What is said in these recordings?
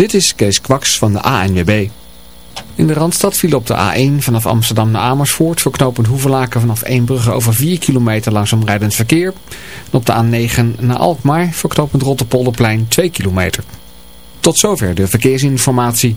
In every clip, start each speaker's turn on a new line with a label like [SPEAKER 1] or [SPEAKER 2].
[SPEAKER 1] Dit is Kees Kwaks van de ANWB. In de Randstad viel op de A1 vanaf Amsterdam naar Amersfoort voor knooppunt Hoevelaken vanaf Eembrugge over 4 kilometer langzaam rijdend verkeer. En op de A9 naar Alkmaar voor knooppunt Rotterpolderplein 2 kilometer. Tot zover de verkeersinformatie.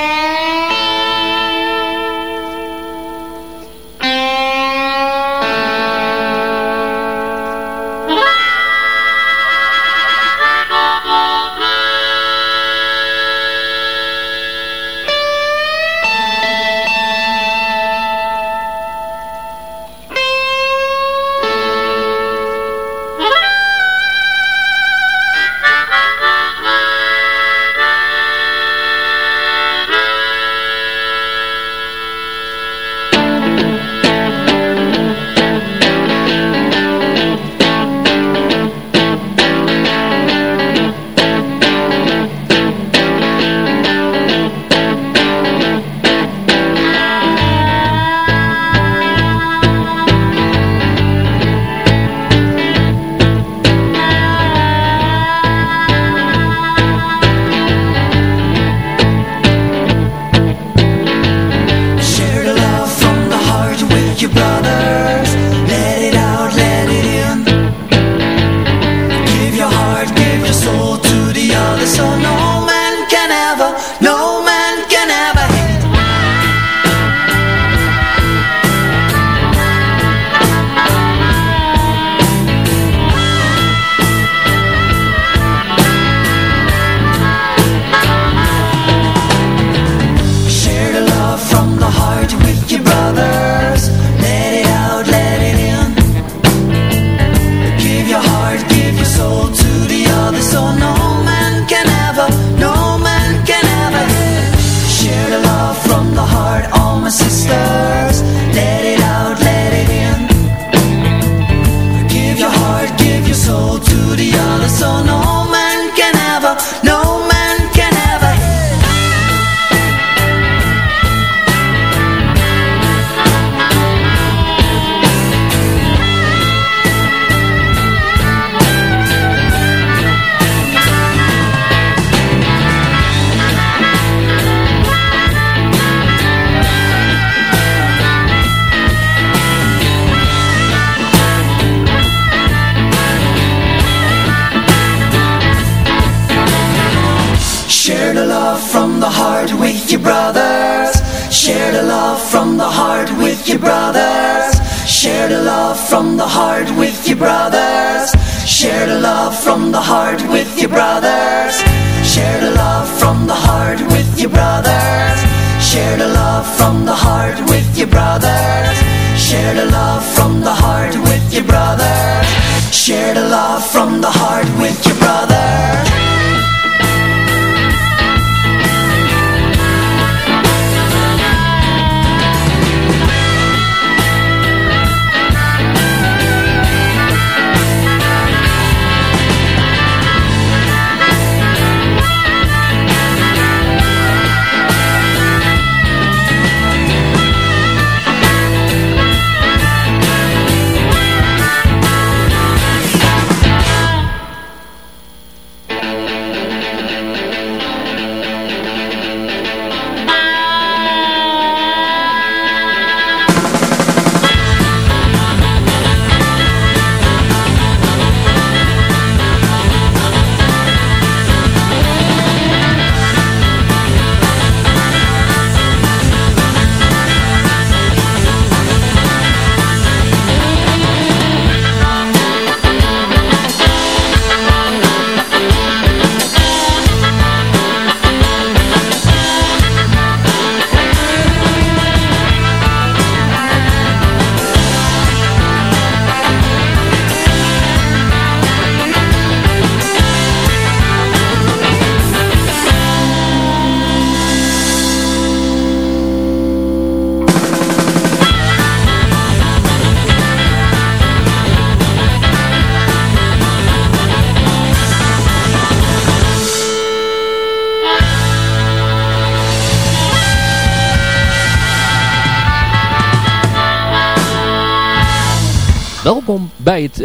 [SPEAKER 2] sister.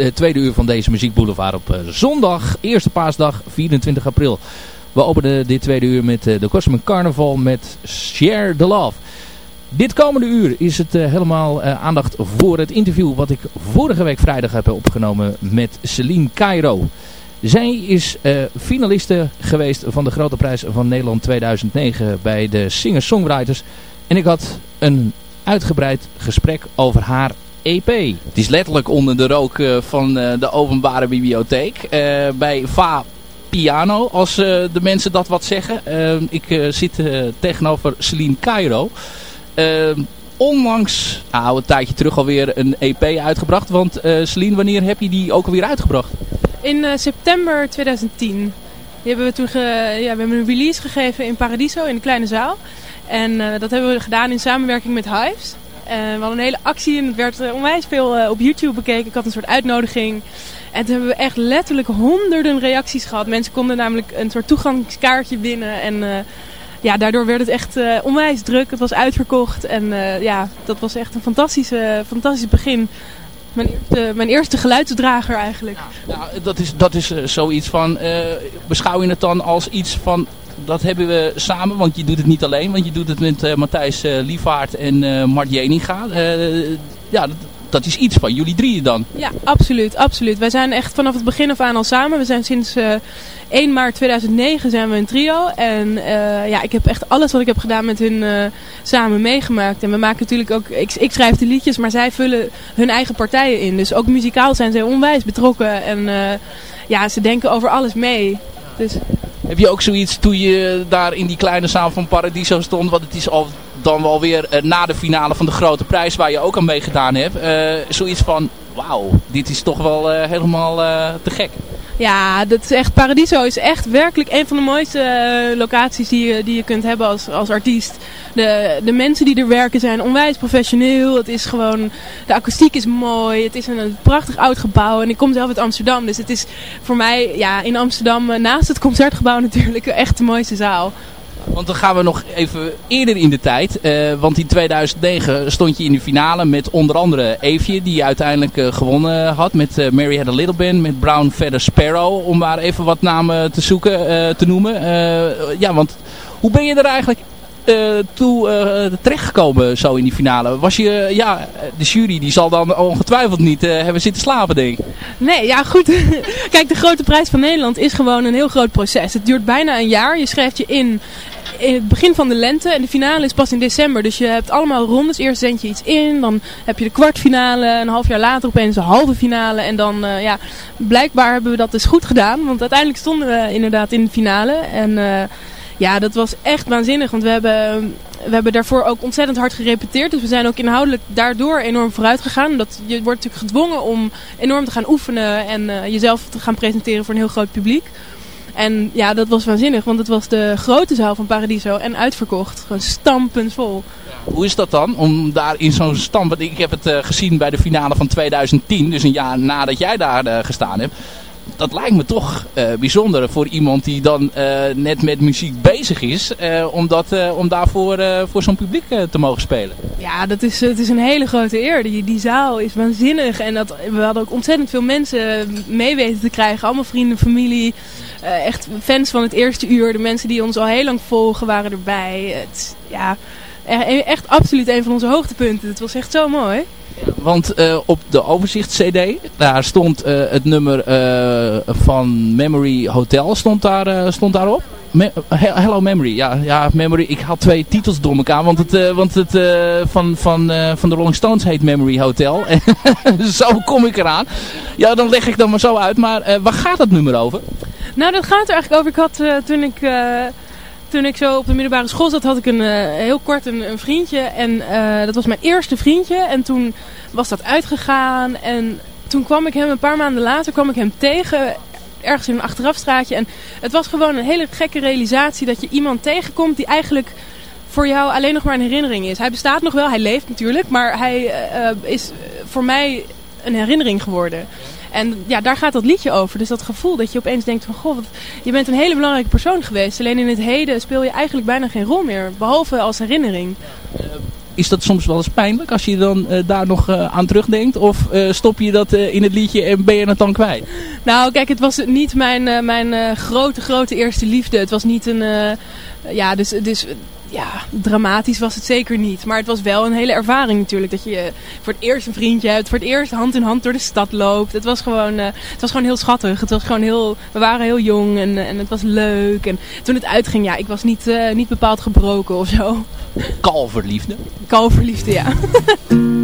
[SPEAKER 2] Eh, tweede uur van deze muziekboulevard op eh, zondag, eerste paasdag, 24 april. We openen dit tweede uur met eh, de Cosmic Carnival met Share the Love. Dit komende uur is het helemaal aandacht voor het interview wat ik vorige week vrijdag heb opgenomen met Celine Cairo. Zij is finaliste geweest van de Grote Prijs van Nederland 2009 bij de Singer-Songwriters. En ik had een uitgebreid gesprek over haar EP. Het is letterlijk onder de rook uh, van uh, de openbare bibliotheek. Uh, bij Va Piano, als de mensen dat wat zeggen. ik zit tegenover Celine Cairo. onlangs, nou een tijdje terug alweer, een EP uitgebracht. Want Celine, wanneer heb je die ook alweer uitgebracht?
[SPEAKER 3] In september 2010. Die hebben we toen ja, we hebben een release gegeven in Paradiso, in de kleine zaal. En dat hebben we gedaan in samenwerking met Hives. Uh, we hadden een hele actie en het werd uh, onwijs veel uh, op YouTube bekeken. Ik had een soort uitnodiging. En toen hebben we echt letterlijk honderden reacties gehad. Mensen konden namelijk een soort toegangskaartje winnen. En ja, daardoor werd het echt onwijs druk. Het was uitverkocht. En ja, dat was echt een fantastische, fantastisch begin. Mijn eerste, mijn eerste geluidsdrager eigenlijk.
[SPEAKER 2] Nou, dat is, dat is zoiets van, beschouw je het dan als iets van dat hebben we samen, want je doet het niet alleen. Want je doet het met uh, Matthijs uh, Lievaart en uh, Mart Jeninga. ja, dat, dat, is iets van jullie drieën dan.
[SPEAKER 3] Ja, absoluut, absoluut. Wij zijn echt vanaf het begin af aan al samen. We zijn sinds 1 maart 2009 zijn we een trio. En ja, ik heb echt alles wat ik heb gedaan met hun samen meegemaakt. En we maken natuurlijk ook, ik, ik schrijf de liedjes, maar zij vullen hun eigen partijen in. Dus ook muzikaal zijn zij onwijs betrokken. En ja, ze denken over alles mee. Dus...
[SPEAKER 2] Heb je ook zoiets toen je daar in die kleine zaal van Paradiso stond, want het is al dan wel weer uh, na de finale van de grote prijs waar je ook aan meegedaan hebt, uh, zoiets van wauw, dit is toch wel uh, helemaal te gek.
[SPEAKER 3] Ja, dat is echt, Paradiso is echt werkelijk een van de mooiste uh, locaties die je, die je kunt hebben als, als artiest. De, de mensen die er werken zijn onwijs professioneel. Het is gewoon, de akoestiek is mooi. Het is een, een prachtig oud gebouw. En ik kom zelf uit Amsterdam. Dus het is voor mij ja, in Amsterdam, uh, naast het concertgebouw natuurlijk, echt de mooiste zaal.
[SPEAKER 2] Want dan gaan we nog even eerder in de tijd. Uh, want in 2009 stond je in de finale met onder andere Eefje. Die uiteindelijk uh, gewonnen had. Met uh, Mary Had A Little Band. Met Brown Feather Sparrow. Om maar even wat namen te zoeken, te noemen. ja, want hoe ben je er eigenlijk toe terechtgekomen zo in die finale? Was je, ja, de jury die zal dan ongetwijfeld niet hebben zitten slapen denk ik.
[SPEAKER 3] Nee, ja goed. Kijk, de grote prijs van Nederland is gewoon een heel groot proces. Het duurt bijna een jaar. Je schrijft je in in het begin van de lente en de finale is pas in december. Dus je hebt allemaal rondes. Eerst zend je iets in, dan heb je de kwartfinale. Een half jaar later opeens de halve finale. En dan, uh, ja, blijkbaar hebben we dat dus goed gedaan. Want uiteindelijk stonden we inderdaad in de finale. En uh, ja, dat was echt waanzinnig. Want we hebben, we hebben daarvoor ook ontzettend hard gerepeteerd. Dus we zijn ook inhoudelijk daardoor enorm vooruit gegaan. Dat, je wordt natuurlijk gedwongen om enorm te gaan oefenen en uh, jezelf te gaan presenteren voor een heel groot publiek. En ja, dat was waanzinnig, want het was de grote zaal van Paradiso en uitverkocht. Gewoon stampend vol.
[SPEAKER 2] Hoe is dat dan, om daar in zo'n stamp... Ik heb het uh, gezien bij de finale van 2010, dus een jaar nadat jij daar uh, gestaan hebt dat lijkt me toch uh, bijzonder voor iemand die dan net met muziek bezig is. Om, dat, om daarvoor voor zo'n publiek te mogen spelen.
[SPEAKER 3] Ja, dat is, het is een hele grote eer. Die, die zaal is waanzinnig. En dat, we hadden ook ontzettend veel mensen mee weten te krijgen. Allemaal vrienden, familie. Echt fans van het eerste uur. De mensen die ons al heel lang volgen waren erbij. Het, ja, echt absoluut een van onze hoogtepunten. Het was echt zo mooi.
[SPEAKER 2] Want uh, op de overzicht cd, daar stond uh, het nummer van Memory Hotel stond, daar, stond daarop. Me Hello Memory, ja, ja, Memory. Ik had twee titels door elkaar, want het, want het van, van, van de Rolling Stones heet Memory Hotel. zo kom ik eraan. Ja, dan leg ik dan maar zo uit. Maar waar gaat dat nummer over?
[SPEAKER 3] Nou, dat gaat er eigenlijk over. Ik had toen ik toen ik zo op de middelbare school zat, had ik een, uh, heel kort een, een vriendje. En dat was mijn eerste vriendje. En toen was dat uitgegaan. En toen kwam ik hem een paar maanden later kwam ik hem tegen. Ergens in een achterafstraatje. En het was gewoon een hele gekke realisatie dat je iemand tegenkomt die eigenlijk voor jou alleen nog maar een herinnering is. Hij bestaat nog wel, hij leeft natuurlijk. Maar hij is voor mij een herinnering geworden. En ja, daar gaat dat liedje over. Dus dat gevoel dat je opeens denkt van... Goh, wat, je bent een hele belangrijke persoon geweest. Alleen in het heden speel je eigenlijk bijna geen rol meer. Behalve als herinnering.
[SPEAKER 2] is dat soms wel eens pijnlijk als je dan daar nog aan terugdenkt? Of stop je dat in het liedje en ben je het dan kwijt?
[SPEAKER 4] Nou, kijk, het was niet mijn, mijn grote, grote eerste liefde. Het was niet een... ja, dus, dus ja, dramatisch was het zeker niet. Maar het was wel een hele ervaring natuurlijk. Dat je voor het eerst een vriendje hebt. Voor het eerst hand in hand door de stad loopt. Het was gewoon, uh, het was gewoon heel schattig. Het was gewoon heel, we waren heel jong en, en het was leuk. En toen het uitging, ja, ik was niet, uh, niet bepaald gebroken of zo.
[SPEAKER 2] Kalverliefde?
[SPEAKER 4] Kalverliefde, ja.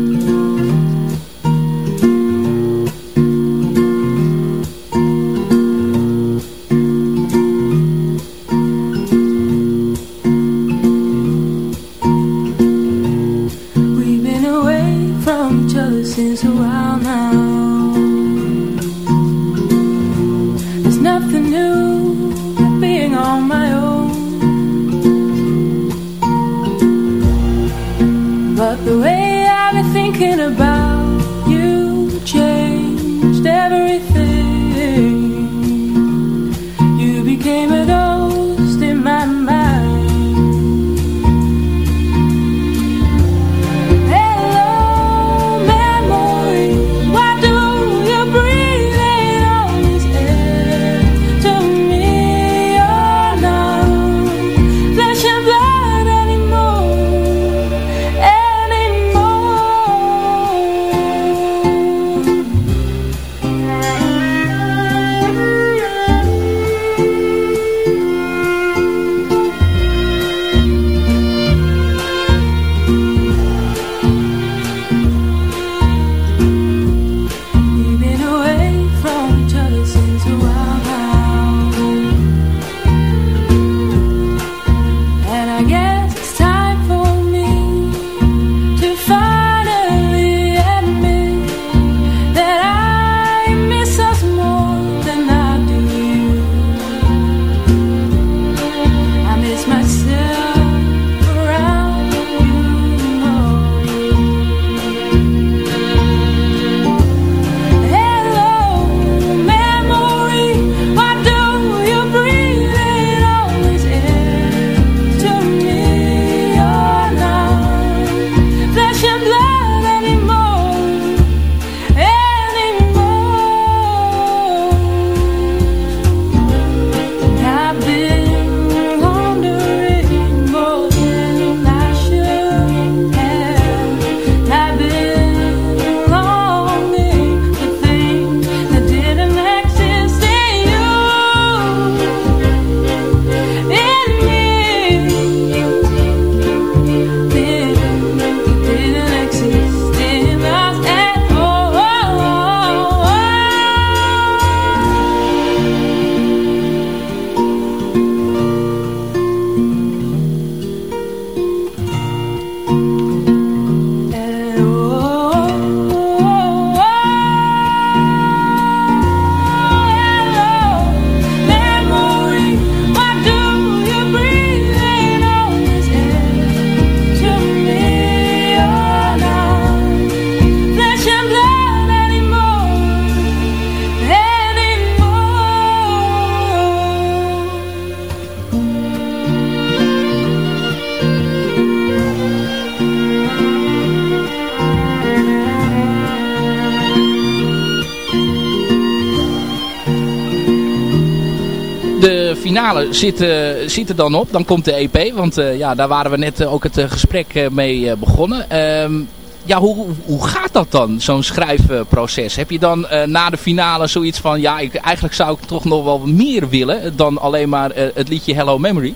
[SPEAKER 2] finale zit, zit er dan op. Dan komt de EP. Want uh, ja, daar waren we net uh, ook het uh, gesprek mee begonnen. Um, ja, hoe, hoe gaat dat dan, zo'n schrijfproces? Heb je dan na de finale zoiets van... Ja, ik, eigenlijk zou ik toch nog wel meer willen dan alleen maar het liedje Hello Memory?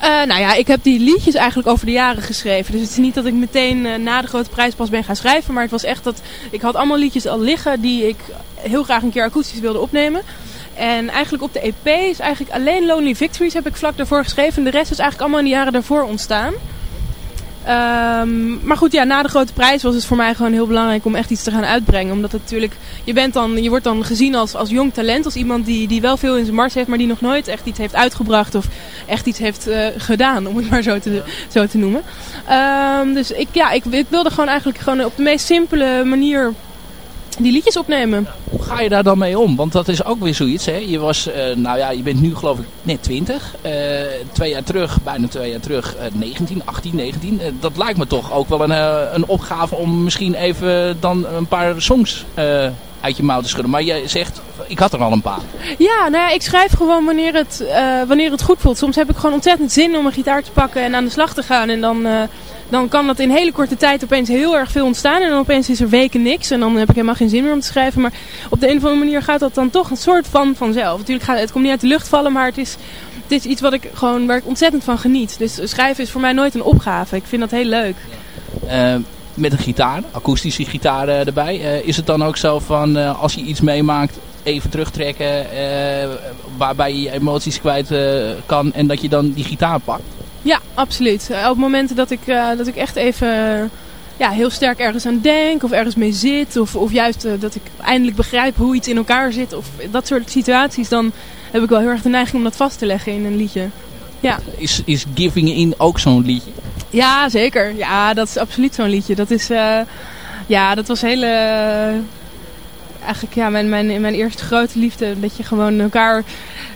[SPEAKER 4] nou ja, ik heb die liedjes eigenlijk over de jaren geschreven. Dus het is niet dat ik meteen na de grote prijs pas ben gaan schrijven. Maar het was echt dat ik had allemaal liedjes al liggen die ik heel graag een keer akoestisch wilde opnemen. En eigenlijk op de EP is eigenlijk alleen Lonely Victories heb ik vlak daarvoor geschreven. De rest is eigenlijk allemaal in de jaren daarvoor ontstaan. Um, maar goed, ja, na de grote prijs was het voor mij gewoon heel belangrijk om echt iets te gaan uitbrengen. Omdat het natuurlijk, je, bent dan, je wordt dan gezien als, als jong talent. Als iemand die, die wel veel in zijn mars heeft, maar die nog nooit echt iets heeft uitgebracht. Of echt iets heeft uh, gedaan, om het maar zo te, zo te noemen. Um, dus ik, ja, ik, ik wilde gewoon eigenlijk gewoon op de meest simpele manier
[SPEAKER 3] die liedjes opnemen.
[SPEAKER 2] Hoe ga je daar dan mee om? Want dat is ook weer zoiets. Hè? Je was, eh, nou ja, je bent nu geloof ik net 20. Eh, twee jaar terug, bijna twee jaar terug, eh, 19, 18, 19. Eh, dat lijkt me toch ook wel een, eh, een opgave om misschien even dan een paar songs uit je mouw te schudden. Maar jij zegt, ik had er al een paar.
[SPEAKER 3] Ja, nou ja, ik schrijf gewoon wanneer het, wanneer het goed voelt. Soms heb ik gewoon ontzettend zin om een gitaar te pakken en aan de slag te gaan. En dan, dan kan dat in hele korte tijd opeens heel erg veel ontstaan. En dan opeens is er weken niks. En dan heb ik helemaal geen zin meer om te schrijven. Maar op de een of andere manier gaat dat dan toch een soort van vanzelf. Natuurlijk gaat het komt niet uit de lucht vallen, maar het is, het is iets wat ik gewoon, waar ik ontzettend van geniet. Dus schrijven is voor mij nooit een opgave. Ik vind dat heel leuk.
[SPEAKER 2] Eh, met een gitaar, akoestische gitaar eh, erbij. Eh, is het dan ook zo van, als je iets meemaakt, even terugtrekken, waarbij je je emoties kwijt kan en dat je dan die gitaar pakt?
[SPEAKER 3] Ja, absoluut. Eh, op momenten dat ik, eh, dat ik echt even eh, ja, heel sterk ergens aan denk of ergens mee zit. Of, of juist dat ik eindelijk begrijp hoe iets in elkaar zit. Of dat soort situaties. Dan heb ik wel heel erg de neiging om dat vast te leggen in een liedje. Ja,
[SPEAKER 2] Is, is Giving In ook zo'n liedje?
[SPEAKER 3] ja zeker. Ja, dat is absoluut zo'n liedje. Dat is... ja, dat was hele... eigenlijk ja, mijn, mijn, mijn eerste grote liefde. Dat je gewoon elkaar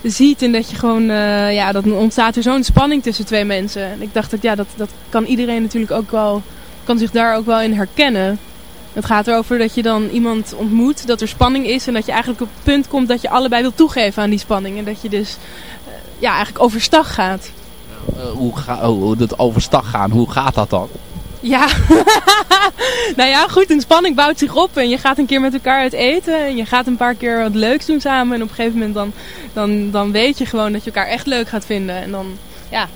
[SPEAKER 3] ziet en dat je gewoon... eh, ja, dan ontstaat er zo'n spanning tussen twee mensen. En ik dacht dat ja, dat, dat kan iedereen natuurlijk ook wel... kan zich daar ook wel in herkennen. Het gaat erover dat je dan iemand ontmoet, dat er spanning is... en dat je eigenlijk op het punt komt dat je allebei wil toegeven aan die spanning. En dat je dus eh, ja, eigenlijk overstag gaat.
[SPEAKER 2] Eh, oh, hoe dat overstag gaan, hoe gaat dat dan?
[SPEAKER 3] Ja, nou ja, goed, een spanning bouwt zich op en je gaat een keer met elkaar uit eten en je gaat een paar keer wat leuks doen samen en op een gegeven moment dan, dan, dan weet je gewoon dat je elkaar echt leuk gaat vinden en dan, ja,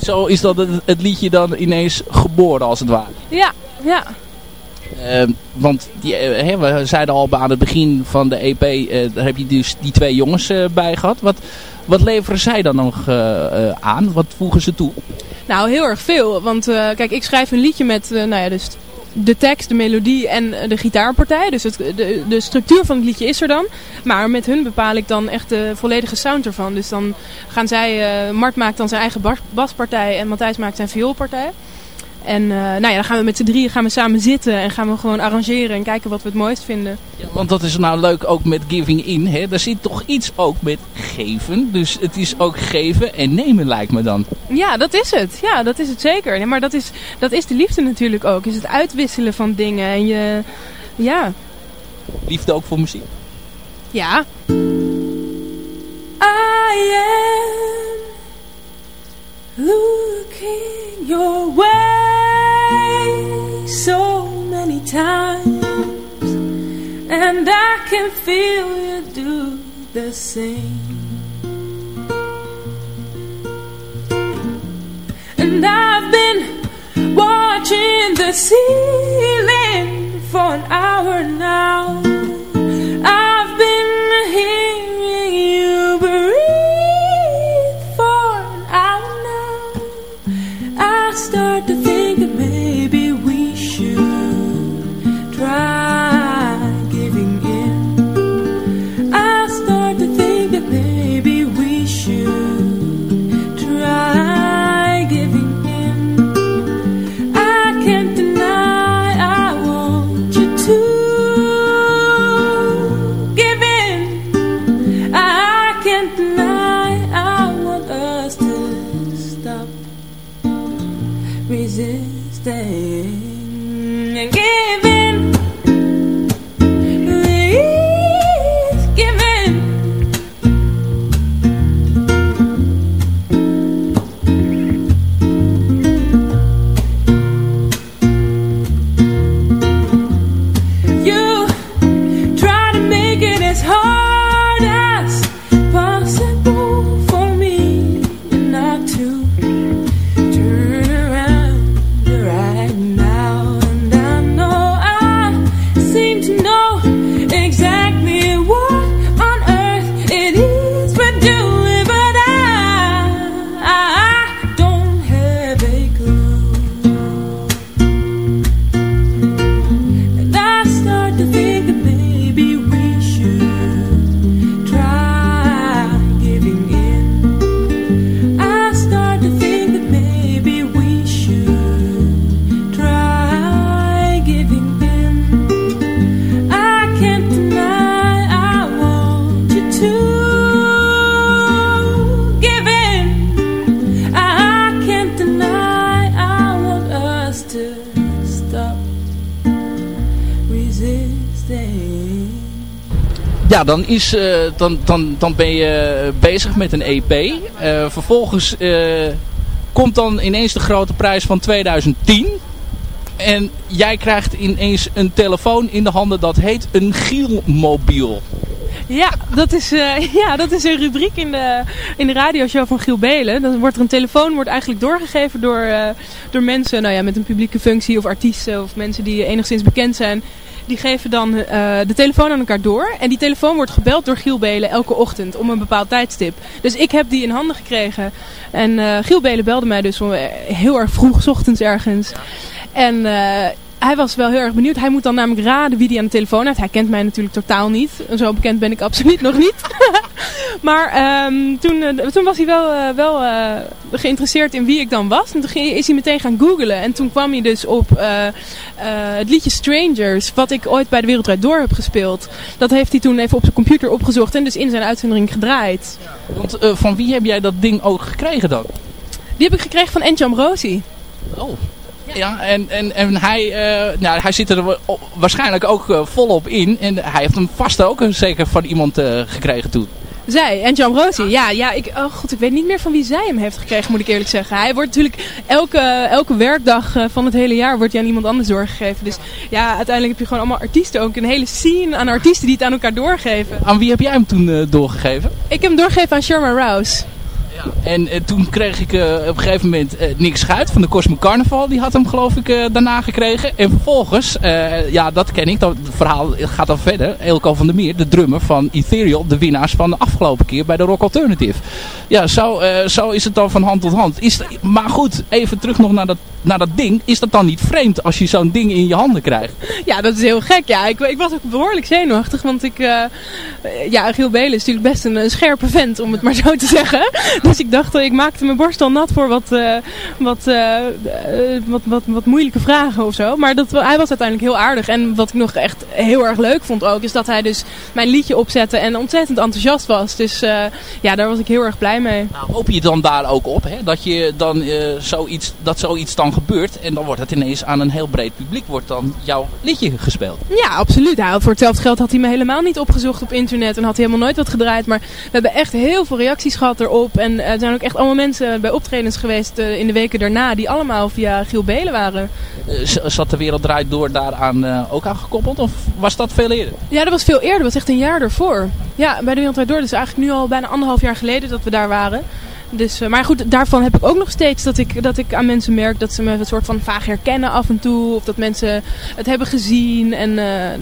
[SPEAKER 2] Zo is dat het, het liedje dan ineens geboren als het ware.
[SPEAKER 3] ja, ja.
[SPEAKER 2] Ehm, want die, eh, we zeiden al aan het begin van de EP, eh, daar heb je dus die twee jongens eh, bij gehad. Wat, wat leveren zij dan nog aan? Wat voegen ze toe?
[SPEAKER 3] Nou, heel erg veel, want eh, kijk, ik schrijf een liedje met, eh, nou ja, dus de tekst, de melodie en eh, de gitaarpartij. Dus het, de, de structuur van het liedje is er dan. Maar met hun bepaal ik dan echt de volledige sound ervan. Dus dan gaan zij, Mart maakt dan zijn eigen bas, baspartij en Matthijs maakt zijn vioolpartij. En eh, nou ja, dan gaan we met z'n drieën gaan we samen zitten en gaan we gewoon arrangeren en kijken wat we het mooist vinden.
[SPEAKER 2] Want dat is nou leuk ook met Giving In. Hè? Daar zit toch iets ook met geven. Dus het is ook geven en nemen lijkt me dan.
[SPEAKER 3] Ja, dat is het. Ja, dat is het zeker. Nee, maar dat is, dat is de liefde natuurlijk ook. Is het uitwisselen van dingen en je, ja,
[SPEAKER 2] Liefde ook voor muziek.
[SPEAKER 3] ja.
[SPEAKER 4] I am looking your way times, and I can feel you do the same. And I've been watching the ceiling for an hour now.
[SPEAKER 2] Dan, is, eh, dan, dan, dan ben je bezig met een EP. Eh, vervolgens eh, komt dan ineens de grote prijs van 2010. En jij krijgt ineens een telefoon in de handen dat heet een Gielmobiel.
[SPEAKER 3] Ja, dat is, eh, ja, dat is een rubriek in de, in de radioshow van Giel Belen. Dan wordt er een telefoon wordt eigenlijk doorgegeven door, eh, door mensen nou ja, met een publieke functie of artiesten of mensen die enigszins bekend zijn. Die geven dan eh, de telefoon aan elkaar door. En die telefoon wordt gebeld door Giel Belen elke ochtend om een bepaald tijdstip. Dus ik heb die in handen gekregen. En eh Giel Belen belde mij dus eh, heel erg vroeg, 's ochtends ergens. En hij was wel heel erg benieuwd. Hij moet dan namelijk raden wie die aan de telefoon heeft. Hij kent mij natuurlijk totaal niet. Zo bekend ben ik absoluut nog niet. Maar ehm, toen, eh, toen was hij wel, eh, wel eh, geïnteresseerd in wie ik dan was. En toen ging- is hij meteen gaan googlen. En toen kwam hij dus op het liedje Strangers. Wat ik ooit bij de Wereldrijd Door heb gespeeld. Dat heeft hij toen even op zijn computer opgezocht. En dus in zijn uitzending gedraaid.
[SPEAKER 2] Want van wie heb jij dat ding ook gekregen dan?
[SPEAKER 3] Die heb ik gekregen van Encam Rosi.
[SPEAKER 2] Oh. Ja, en, en, en hij, nou, hij zit er waarschijnlijk ook volop in. En hij heeft hem vast ook zeker van iemand gekregen toen.
[SPEAKER 3] Zij, en Jan Rosi. Ja, ja ik, oh god, ik weet niet meer van wie zij hem heeft gekregen, moet ik eerlijk zeggen. Hij wordt natuurlijk elke, elke werkdag eh, van het hele jaar wordt hij aan iemand anders doorgegeven. Dus ja, uiteindelijk heb je gewoon allemaal artiesten ook. Een hele scene aan artiesten die het aan elkaar doorgeven.
[SPEAKER 2] Aan wie heb jij hem toen eh, doorgegeven?
[SPEAKER 3] Ik heb hem doorgegeven aan Sherman Rouse.
[SPEAKER 2] En eh, toen kreeg ik eh, op een gegeven moment eh, Nick Schuit van de Cosmic Carnival. Die had hem geloof ik daarna gekregen. En vervolgens, ja dat ken ik, dat verhaal gaat dan verder. Elko van der Meer, de drummer van Ethereal. De winnaars van de afgelopen keer bij de Rock Alternative. Ja, zo, zo is het dan van hand tot hand. Is, maar goed, even terug nog naar dat, naar dat ding. Is dat dan niet vreemd als je zo'n ding in je handen krijgt?
[SPEAKER 3] Ja, dat is heel gek. Ja, ik, ik was ook behoorlijk zenuwachtig. Want ik, ja, Giel Belen is natuurlijk best een scherpe vent, om het maar zo te zeggen. Dus ik dacht, eh, ik maakte mijn borst al nat voor wat, eh, wat, eh, wat, wat, wat moeilijke vragen of zo. Maar dat, hij was uiteindelijk heel aardig. En wat ik nog echt heel erg leuk vond ook, is dat hij dus mijn liedje opzette en ontzettend enthousiast was. Dus ja, daar was ik heel erg blij mee.
[SPEAKER 2] Nou, hoop je dan daar ook op, hè? Dat, je dan, zoiets, dat zoiets dan gebeurt. En dan wordt het ineens aan een heel breed publiek wordt dan jouw liedje gespeeld.
[SPEAKER 3] Ja, absoluut. Hij, voor hetzelfde geld had hij me helemaal niet opgezocht op internet en had hij helemaal nooit wat gedraaid. Maar we hebben echt heel veel reacties gehad erop. En eh, er zijn ook echt allemaal mensen bij optredens geweest eh, in de weken daarna die allemaal via Giel Belen waren.
[SPEAKER 2] Eh, zat de wereld draait door daaraan ook aan gekoppeld? Of was dat veel eerder?
[SPEAKER 3] Ja, dat was veel eerder. Dat was echt een jaar ervoor. Ja, bij de Wereldrijd Door. Dus eigenlijk nu al bijna anderhalf jaar geleden dat we daar waren. Dus, eh, maar goed, daarvan heb ik ook nog steeds dat ik, dat ik aan mensen merk dat ze me een soort van vaag herkennen af en toe. Of dat mensen het hebben gezien. En eh,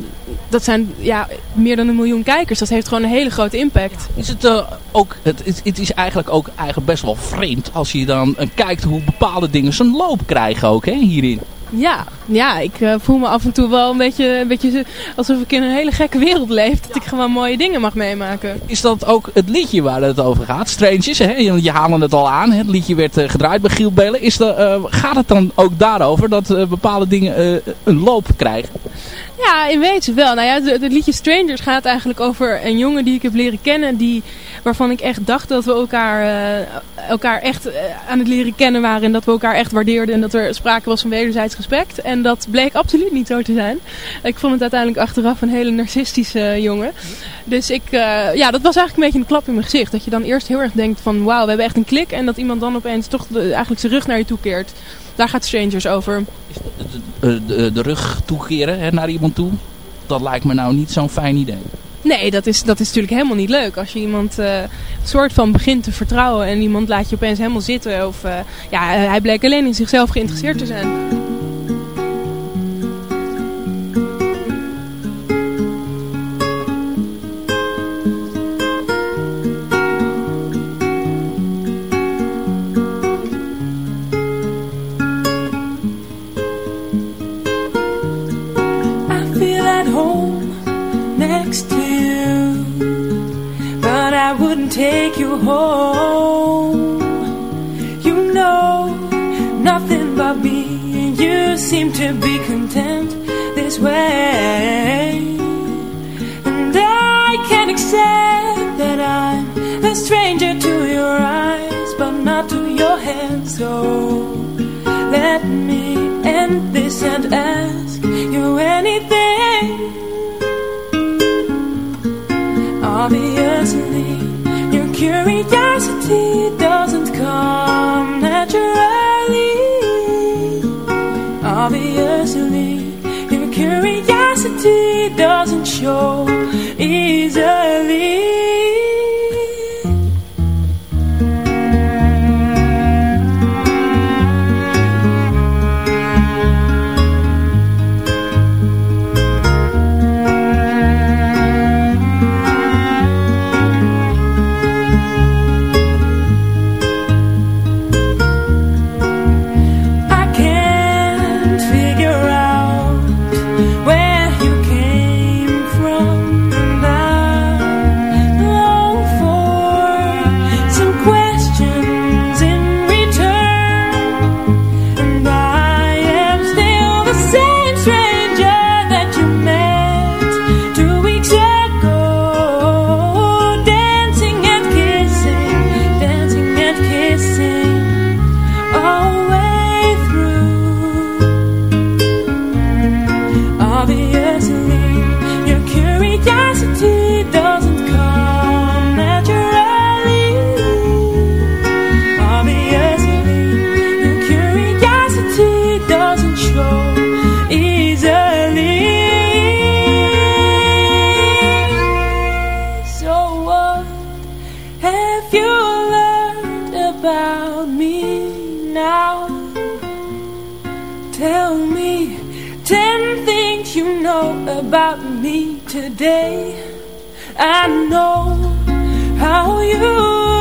[SPEAKER 3] dat zijn ja, meer dan een miljoen kijkers. Dat heeft gewoon een hele grote impact.
[SPEAKER 2] Is het eh, ook, het, het, is eigenlijk ook eigenlijk best wel vreemd als je dan kijkt hoe bepaalde dingen zijn loop krijgen ook hè, hierin.
[SPEAKER 3] Ja, ja ik eh, voel me af en toe wel een beetje, een beetje alsof ik in een hele gekke wereld leef. Dat ik gewoon mooie dingen mag meemaken.
[SPEAKER 2] Is dat ook het liedje waar het over gaat? Strangers, hè? Je, je haalde het al aan. hè? Het liedje werd eh, gedraaid bij Giel Belen. Is de, eh, gaat het dan ook daarover dat bepaalde dingen een loop krijgen?
[SPEAKER 3] Ja, in wezen wel. Nou ja, het, het liedje Strangers gaat eigenlijk over een jongen die ik heb leren kennen. Die, waarvan ik echt dacht dat we elkaar, eh, elkaar echt eh, aan het leren kennen waren. En dat we elkaar echt waardeerden. En dat er sprake was van wederzijds respect. En dat bleek absoluut niet zo te zijn. Ik vond het uiteindelijk achteraf een hele narcistische jongen. Dus ik, eh, ja, dat was eigenlijk een beetje een klap in mijn gezicht. Dat je dan eerst heel erg denkt van wauw, we hebben echt een klik. En dat iemand dan opeens toch eigenlijk zijn rug naar je toe keert. Daar gaat Strangers over.
[SPEAKER 2] De, de, de rug toekeren hè, naar iemand toe? Dat lijkt me nou niet zo'n fijn idee.
[SPEAKER 3] Nee, dat is, dat is natuurlijk helemaal niet leuk. Als je iemand eh soort van begint te vertrouwen en iemand laat je opeens helemaal zitten. Of eh, ja, eh, hij bleek alleen in zichzelf geïnteresseerd te zijn.
[SPEAKER 4] Me, and you seem to be content this way. And I can accept that I'm a stranger to your eyes, but not to your head. So let me end this and ask you anything. curiosity doesn't come doesn't show easily. Have you learned about me now? Tell me ten things you know about me today. I know how you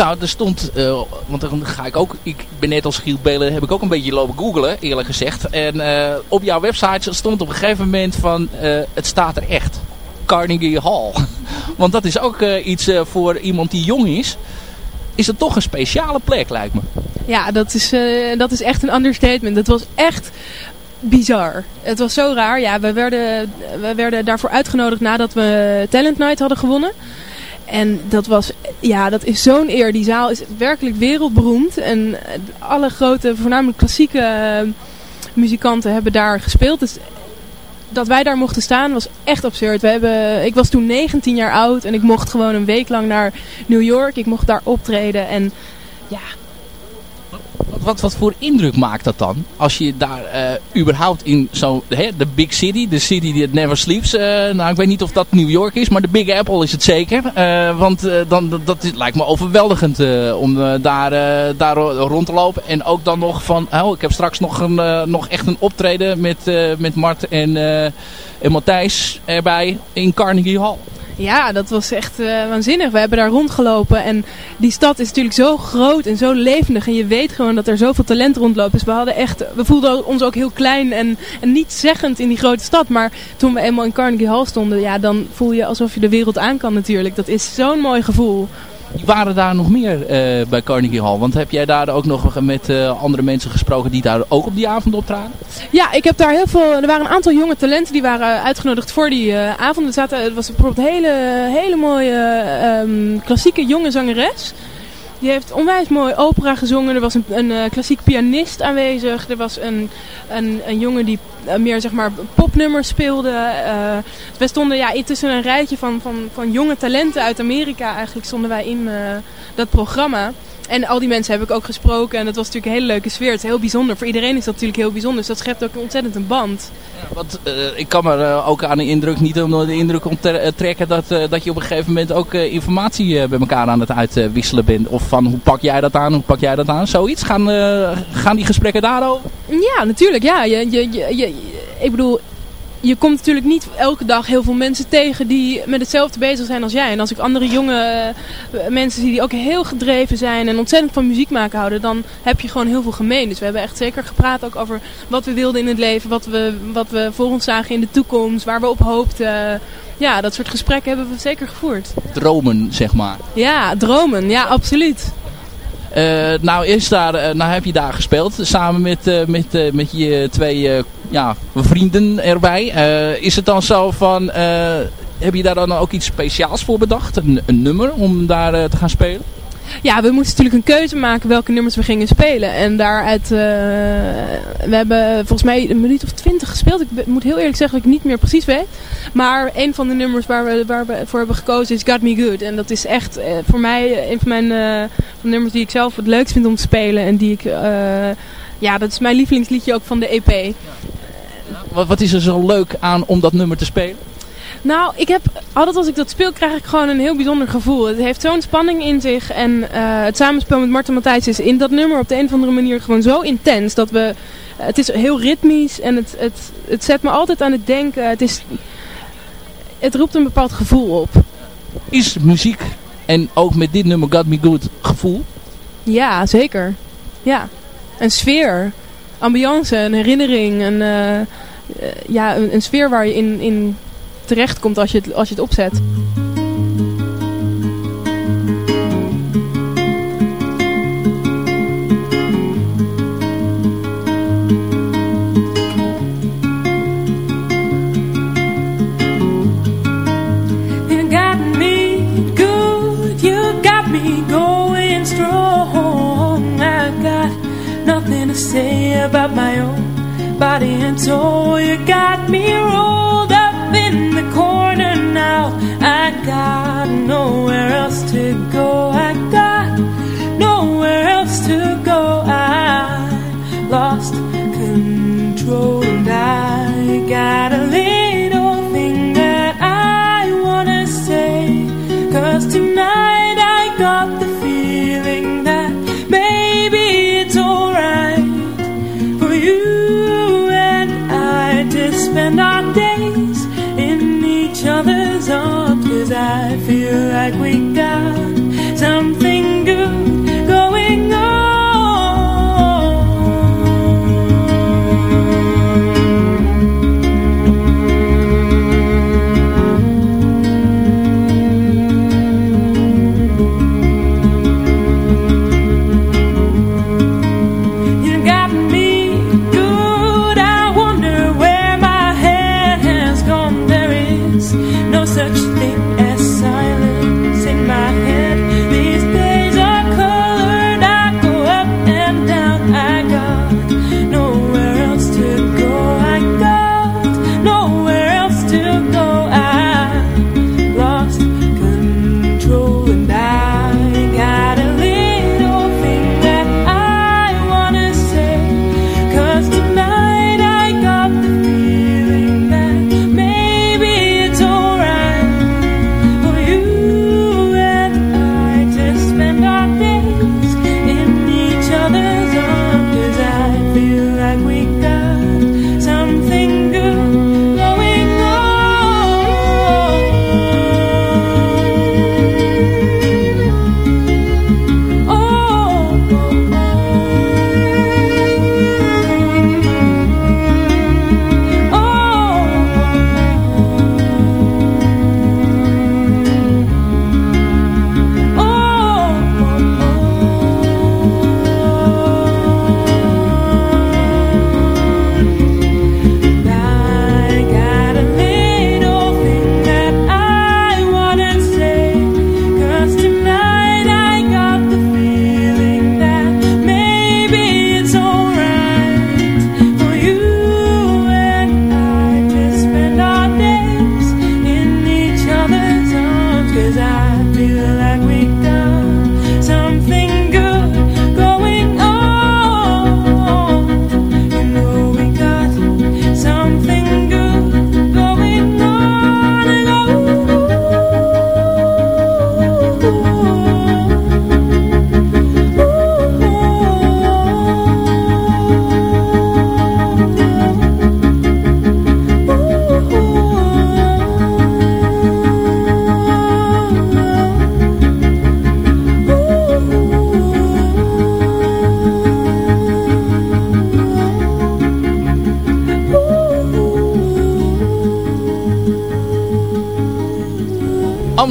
[SPEAKER 2] Nou, er stond, eh, want dan ga ik ook, ik ben net als Giel Belen, heb ik ook een beetje lopen googelen, eerlijk gezegd. En eh, op jouw website stond op een gegeven moment van, eh, het staat er echt. Carnegie Hall. want dat is ook iets voor iemand die jong is. Is het toch een speciale plek, lijkt me.
[SPEAKER 3] Ja, dat is, dat is echt een understatement. Het was echt bizar. Het was zo raar. Ja, we werden, we werden daarvoor uitgenodigd nadat we Talent Night hadden gewonnen. En dat was, ja, dat is zo'n eer. Die zaal is werkelijk wereldberoemd. En eh, alle grote, voornamelijk klassieke eh, muzikanten hebben daar gespeeld. Dus dat wij daar mochten staan was echt absurd. We hebben, ik was toen 19 jaar oud en ik mocht gewoon een week lang naar New York. Ik mocht daar optreden en ja,
[SPEAKER 2] Wat, wat, voor indruk maakt dat dan? Als je daar eh, überhaupt in zo'n, de big city, de city that never sleeps. eh, nou, ik weet niet of dat New York is, maar de Big Apple is het zeker. Eh, want dan, dat, lijkt me overweldigend om daar, daar ro- rond te lopen. En ook dan nog van, oh, ik heb straks nog, een, nog echt een optreden met, met Mart en, en Matthijs erbij in Carnegie Hall.
[SPEAKER 3] Ja, dat was echt eh, waanzinnig. We hebben daar rondgelopen en die stad is natuurlijk zo groot en zo levendig. En je weet gewoon dat er zoveel talent rondloopt. Dus we, hadden echt, we voelden ons ook heel klein en, en niet zeggend in die grote stad. Maar toen we eenmaal in Carnegie Hall stonden, ja, dan voel je alsof je de wereld aan kan natuurlijk. Dat is zo'n mooi gevoel.
[SPEAKER 2] Waren daar nog meer eh, bij Carnegie Hall? Want heb jij daar ook nog met eh, andere mensen gesproken die daar ook op die avond optraden?
[SPEAKER 3] Ja, ik heb daar heel veel. Er waren een aantal jonge talenten die waren uitgenodigd voor die eh, avond. Er zaten, er was bijvoorbeeld een hele, hele mooie ehm, klassieke jonge zangeres. Die heeft onwijs mooi opera gezongen. Er was een, een eh, klassiek pianist aanwezig. Er was een, een, een jongen die eh, meer zeg maar popnummers speelde. Eh, we stonden ja, tussen een rijtje van, van, van jonge talenten uit Amerika. Eigenlijk stonden wij in dat programma. En al die mensen heb ik ook gesproken. En dat was natuurlijk een hele leuke sfeer. Het is heel bijzonder. Voor iedereen is dat natuurlijk heel bijzonder. Dus dat schept ook ontzettend een band.
[SPEAKER 2] Want eh, ik kan me eh, ook aan de indruk, niet om de indruk om te eh, trekken dat, dat je op een gegeven moment ook informatie bij elkaar aan het uitwisselen bent. Of van hoe pak jij dat aan, hoe pak jij dat aan, zoiets. Gaan, gaan die gesprekken daarover?
[SPEAKER 3] Ja, natuurlijk. Ja. Je, je, je, je- ik bedoel, je komt natuurlijk niet elke dag heel veel mensen tegen die met hetzelfde bezig zijn als jij. En als ik andere jonge eh, mensen zie die ook heel gedreven zijn en ontzettend van muziek maken houden, dan heb je gewoon heel veel gemeen. Dus we hebben echt zeker gepraat ook over wat we wilden in het leven, wat we, wat we voor ons zagen in de toekomst, waar we op hoopten. Ja, dat soort gesprekken hebben we zeker gevoerd.
[SPEAKER 2] Dromen, zeg maar.
[SPEAKER 3] Ja, dromen. Ja, absoluut.
[SPEAKER 2] Uh, nou, is daar, uh, nou heb je daar gespeeld samen met, uh, met, met je twee ja, vrienden erbij. is het dan zo van, heb je daar dan ook iets speciaals voor bedacht? Een, een nummer om daar te gaan spelen?
[SPEAKER 3] Ja, we moesten natuurlijk een keuze maken welke nummers we gingen spelen. En daaruit, we hebben volgens mij een minuut of twintig gespeeld. Ik moet heel eerlijk zeggen dat ik niet meer precies weet. Maar een van de nummers waar we, waar we voor hebben gekozen is Got Me Good. En dat is echt uh, voor mij een van mijn uh, van nummers die ik zelf het leukst vind om te spelen. En die ik, uh, ja, dat is mijn lievelingsliedje ook van de EP.
[SPEAKER 2] Wat, wat is er zo leuk aan om dat nummer te spelen?
[SPEAKER 3] Nou, ik heb altijd als ik dat speel krijg ik gewoon een heel bijzonder gevoel. Het heeft zo'n spanning in zich en het samenspel met Marten Matthijs is in dat nummer op de een of andere manier gewoon zo intens dat we... Het is heel ritmisch en het, het, het zet me altijd aan het denken. Het is, het roept een bepaald gevoel op.
[SPEAKER 2] Is muziek en ook met dit nummer Got Me Good gevoel?
[SPEAKER 3] Ja, zeker. Ja. Een sfeer, ambiance, een herinnering, een, uh, ja, een, een, sfeer waar je in, in terecht komt als je het, als je het opzet. Say about my own body and soul. You got me rolled up in the corner now. I got nowhere else to go.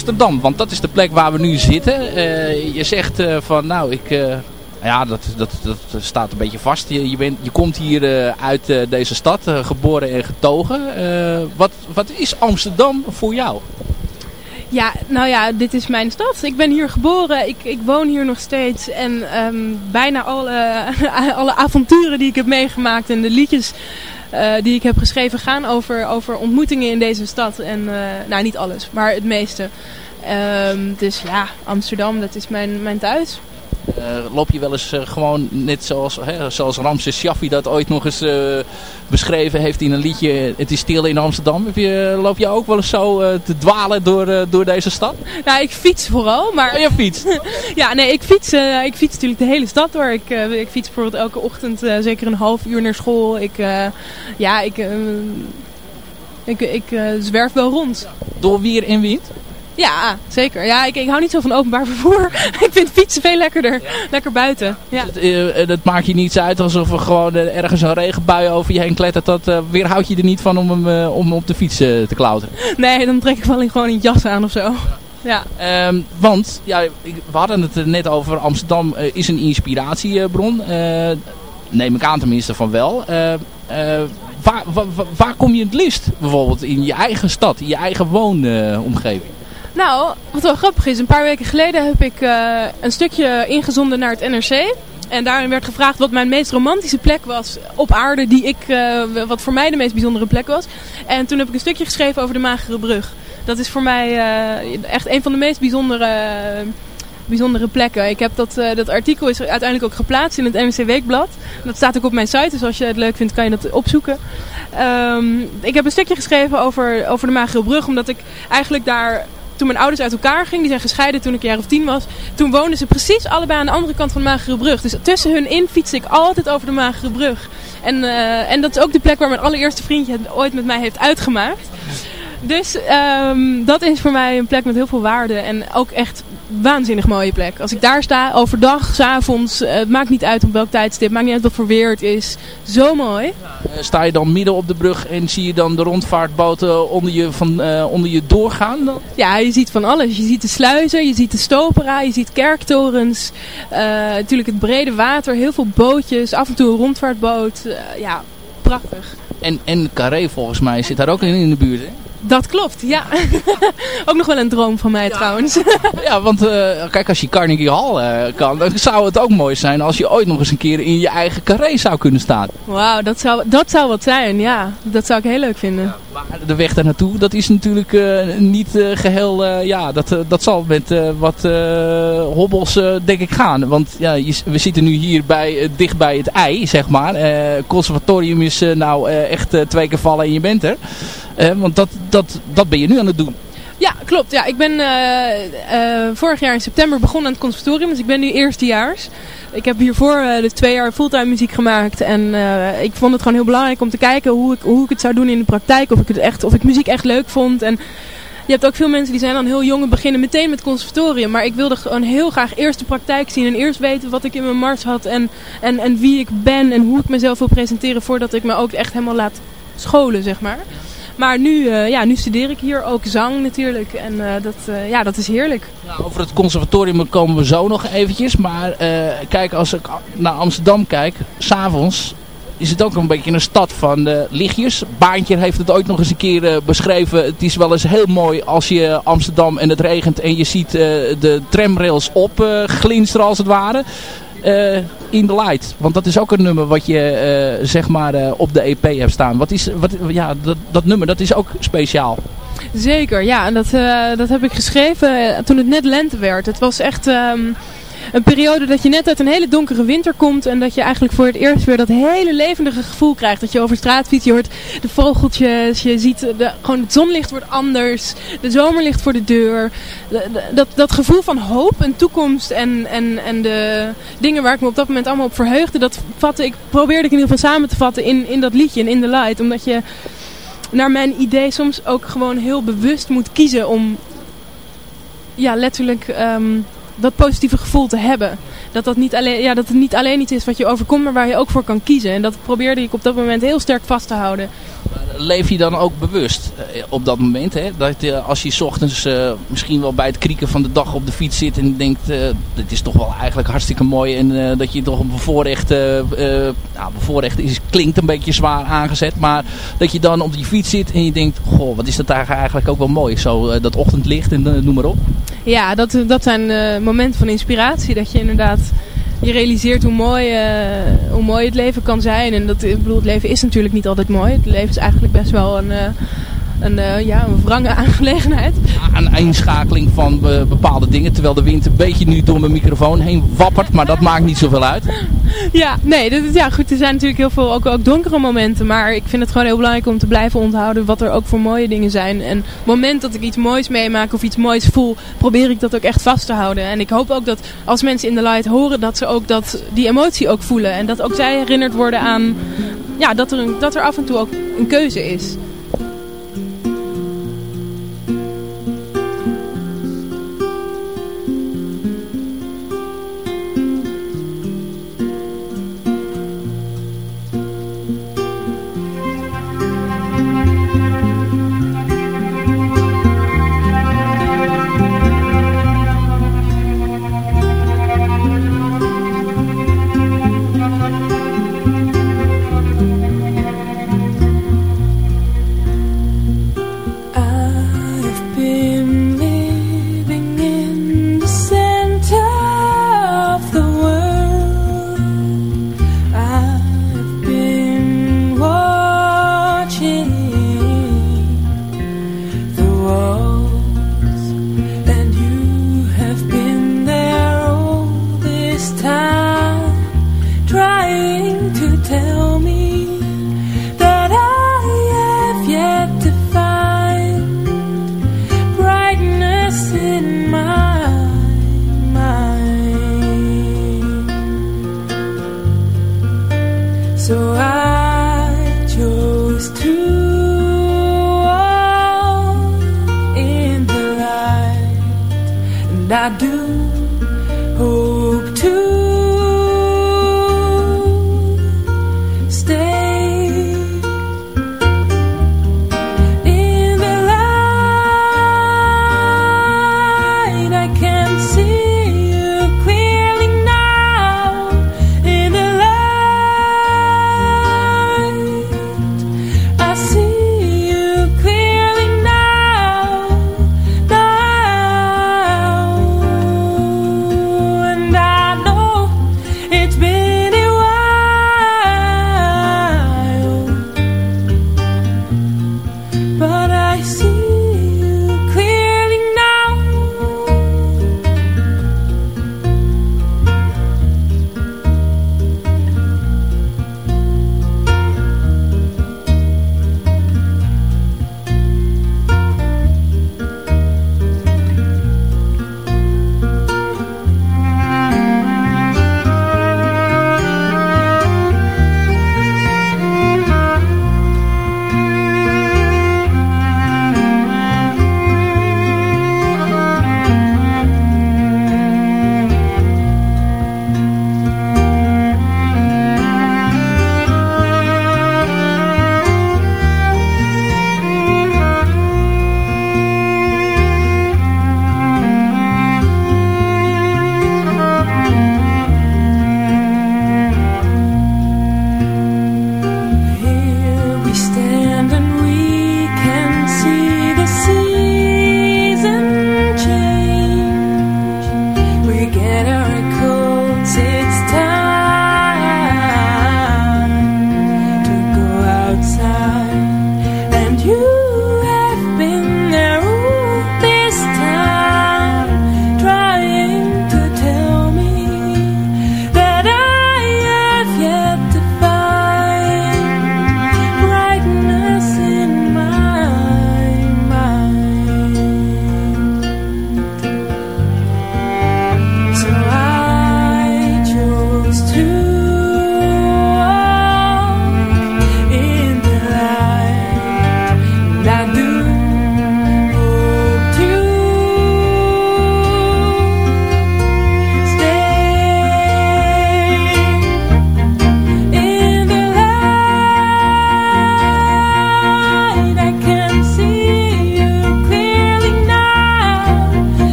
[SPEAKER 2] Amsterdam, want dat is de plek waar we nu zitten. Eh, je zegt eh, van nou ik... eh, ja, dat, dat, dat staat een beetje vast. Je, bent, je komt hier uit deze stad, geboren en getogen. Wat, wat is Amsterdam voor jou?
[SPEAKER 3] Ja, nou ja, dit is mijn stad. Ik ben hier geboren, ik, ik woon hier nog steeds. En ehm, bijna alle, alle avonturen die ik heb meegemaakt en de liedjes die ik heb geschreven gaan over, over ontmoetingen in deze stad. En, eh, nou, niet alles, maar het meeste. Ehm, dus ja, Amsterdam, dat is mijn, mijn thuis.
[SPEAKER 2] Eh, loop je wel eens eh, gewoon, net zoals, hè, zoals Ramses Shaffi dat ooit nog eens eh, beschreven heeft in een liedje Het is stil in Amsterdam. Heb je, loop je ook wel eens zo te dwalen door, door deze stad?
[SPEAKER 3] Nou, ik fiets vooral, maar...
[SPEAKER 2] Oh, je fietst?
[SPEAKER 3] Ja, nee, ik fiets, ik fiets natuurlijk de hele stad door. Ik, ik fiets bijvoorbeeld elke ochtend zeker een half uur naar school. Ik, ja, ik, ik, ik zwerf wel rond.
[SPEAKER 2] Door weer en wind?
[SPEAKER 3] Ja, zeker. Ja, ik, ik hou niet zo van openbaar vervoer. ik vind fietsen veel lekkerder. Lekker buiten. Ja.
[SPEAKER 2] Dat, eh, dat maakt je niets uit alsof er gewoon eh, ergens een regenbui over je heen klettert. Dat uh, weerhoudt je er niet van om, hem, eh, om op de fiets eh, te klauteren.
[SPEAKER 3] Nee, dan trek ik wel gewoon een jas aan of zo. Ja.
[SPEAKER 2] Ehm, want, ja, we hadden het er net over, Amsterdam eh, is een inspiratiebron. Eh, neem ik aan tenminste van wel. Eh, eh, waar, wa- wa- waar kom je het liefst bijvoorbeeld in je eigen stad, in je eigen woonomgeving?
[SPEAKER 3] Nou, wat wel grappig is, een paar weken geleden heb ik eh, een stukje ingezonden naar het NRC. En daarin werd gevraagd wat mijn meest romantische plek was op aarde, die ik, eh, wat voor mij de meest bijzondere plek was. En toen heb ik een stukje geschreven over de Magere Brug. Dat is voor mij eh, echt een van de meest bijzondere, bijzondere plekken. Ik heb dat, dat artikel is uiteindelijk ook geplaatst in het NRC Weekblad. Dat staat ook op mijn site, dus als je het leuk vindt kan je dat opzoeken. Ehm, ik heb een stukje geschreven over, over de Magere Brug, omdat ik eigenlijk daar toen mijn ouders uit elkaar gingen, die zijn gescheiden toen ik een jaar of tien was. Toen woonden ze precies allebei aan de andere kant van de Magere Brug. Dus tussen hun in fiets ik altijd over de Magere Brug. En, eh, en dat is ook de plek waar mijn allereerste vriendje het ooit met mij heeft uitgemaakt. Dus ehm, dat is voor mij een plek met heel veel waarde. En ook echt een waanzinnig mooie plek. Als ik daar sta, overdag, s avonds, eh, het maakt niet uit op welk tijdstip. Maakt niet uit wat voor weer het is. Zo mooi.
[SPEAKER 2] Eh, sta je dan midden op de brug en zie je dan de rondvaartboten onder je, van, eh, onder je doorgaan? Dan?
[SPEAKER 3] Ja, je ziet van alles. Je ziet de sluizen, je ziet de stopera, je ziet kerktorens. natuurlijk het brede water, heel veel bootjes, af en toe een rondvaartboot. Ja, prachtig.
[SPEAKER 2] En, en Carré volgens mij zit daar ook in, in de buurt. Hè?
[SPEAKER 3] Dat klopt, ja. Ook nog wel een droom van mij trouwens.
[SPEAKER 2] Ja, want eh, kijk, als je Carnegie Hall eh, kan, dan zou het ook mooi zijn als je ooit nog eens een keer in je eigen carré zou kunnen staan.
[SPEAKER 3] Wauw, dat zou, dat zou wat zijn, ja. Dat zou ik heel leuk vinden.
[SPEAKER 2] Maar de weg daar naartoe, dat is natuurlijk eh, niet eh, geheel, eh, ja, dat, dat zal met eh, wat eh, hobbels eh, denk ik gaan. Want ja, je, we zitten nu hier bij, dicht bij het ei, zeg maar. Eh conservatorium is nou eh, echt twee keer vallen en je bent er. Want dat, dat, dat ben je nu aan het doen.
[SPEAKER 3] Ja, klopt. Ja, ik ben eh, eh, vorig jaar in september begonnen aan het conservatorium. Dus ik ben nu eerstejaars. Ik heb hiervoor de twee jaar fulltime muziek gemaakt. En ik vond het gewoon heel belangrijk om te kijken hoe ik, hoe ik het zou doen in de praktijk. Of ik, het echt, of ik muziek echt leuk vond. En je hebt ook veel mensen die zijn dan heel jong en beginnen meteen met conservatorium. Maar ik wilde gewoon heel graag eerst de praktijk zien. En eerst weten wat ik in mijn mars had. En, en, en wie ik ben. En hoe ik mezelf wil presenteren. Voordat ik me ook echt helemaal laat scholen, zeg maar. Maar nu, eh, ja, nu studeer ik hier ook zang natuurlijk. En eh, dat, eh, ja, dat is heerlijk.
[SPEAKER 2] Over het conservatorium komen we zo nog eventjes. Maar kijk, als ik naar Amsterdam kijk, s'avonds is het ook een beetje een stad van lichtjes. Baantje heeft het ooit nog eens een keer beschreven. Het is wel eens heel mooi als je Amsterdam en het regent en je ziet de tramrails op eh, glinsteren als het ware. Eh, in the light. Want dat is ook een nummer wat je eh, zeg maar eh, op de EP hebt staan. Wat is, wat, ja, dat, dat nummer dat is ook speciaal.
[SPEAKER 3] Zeker, ja. En dat, dat heb ik geschreven toen het net lente werd. Het was echt ehm, een periode dat je net uit een hele donkere winter komt. En dat je eigenlijk voor het eerst weer dat hele levendige gevoel krijgt. Dat je over straat fietst, je hoort de vogeltjes, je ziet de, gewoon het zonlicht wordt anders. De zomer ligt voor de deur. De- de- dat, dat gevoel van hoop en toekomst en, en, en de dingen waar ik me op dat moment allemaal op verheugde. Dat vatte ik, probeerde ik in ieder geval samen te vatten in, in dat liedje in The Light. Omdat je naar mijn idee soms ook gewoon heel bewust moet kiezen om ja, letterlijk ehm, dat positieve gevoel te hebben. Dat, dat, niet alleen, ja, dat het niet alleen iets is wat je overkomt, maar waar je ook voor kan kiezen. En dat probeerde ik op dat moment heel sterk vast te houden.
[SPEAKER 2] leef je dan ook bewust eh, op dat moment? Hè? Dat uh, als je s ochtends uh, misschien wel bij het krieken van de dag op de fiets zit en denkt, dit is toch wel eigenlijk hartstikke mooi. En dat je toch een bevoorrecht, nou bevoorrecht is, klinkt een beetje zwaar aangezet. Maar dat je dan op die fiets zit en je denkt, goh, wat is dat eigenlijk ook wel mooi. Zo dat ochtendlicht en noem maar op.
[SPEAKER 4] Ja, dat, dat zijn momenten van inspiratie. Dat je inderdaad je realiseert hoe mooi, uh, hoe mooi het leven kan zijn. En dat, ik bedoel, het leven is natuurlijk niet altijd mooi. Het leven is eigenlijk best wel een, uh, een, uh, ja, een wrange aangelegenheid.
[SPEAKER 2] Een inschakeling van bepaalde dingen. Terwijl de wind een beetje nu door mijn microfoon heen wappert. Maar dat maakt niet zoveel uit.
[SPEAKER 4] Ja, nee, dat, ja, goed. Er zijn natuurlijk heel veel ook, ook donkere momenten. Maar ik vind het gewoon heel belangrijk om te blijven onthouden wat er ook voor mooie dingen zijn. En op het moment dat ik iets moois meemaak of iets moois voel, probeer ik dat ook echt vast te houden. En ik hoop ook dat als mensen in de light horen, dat ze ook dat, die emotie ook voelen. En dat ook zij herinnerd worden aan ja, dat, er een, dat er af en toe ook een keuze is.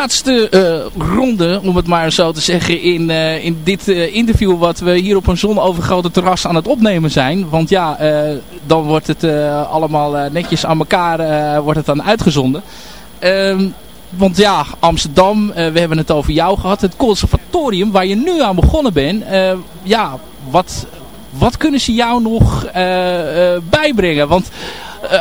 [SPEAKER 2] Laatste eh, ronde, om het maar zo te zeggen, in, eh, in dit eh, interview wat we hier op een zonovergrote terras aan het opnemen zijn. Want ja, dan wordt het allemaal netjes aan elkaar wordt het dan uitgezonden. Ehm, want ja, Amsterdam, we hebben het over jou gehad. Het conservatorium waar je nu aan begonnen bent. ja, wat, wat kunnen ze jou nog bijbrengen? Want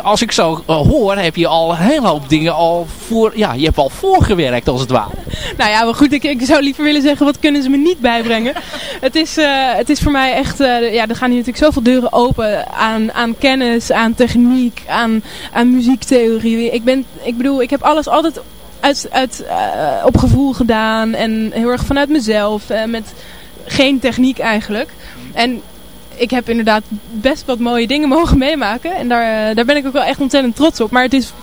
[SPEAKER 2] als ik zo uh, hoor, heb je al een hele hoop dingen al voor... Ja, je hebt al voorgewerkt als het ware.
[SPEAKER 3] Nou ja, maar goed, ik, ik zou liever willen zeggen, wat kunnen ze me niet bijbrengen? het, is, uh, het is voor mij echt... ja, er gaan hier natuurlijk zoveel deuren open aan, aan kennis, aan techniek, aan, aan muziektheorie. Ik, ben, ik bedoel, ik heb alles altijd uit, uit, op gevoel gedaan en heel erg vanuit mezelf. met geen techniek eigenlijk. En ik heb inderdaad best wat mooie dingen mogen meemaken. En daar, eh, daar ben ik ook wel echt ontzettend trots op. Maar het is,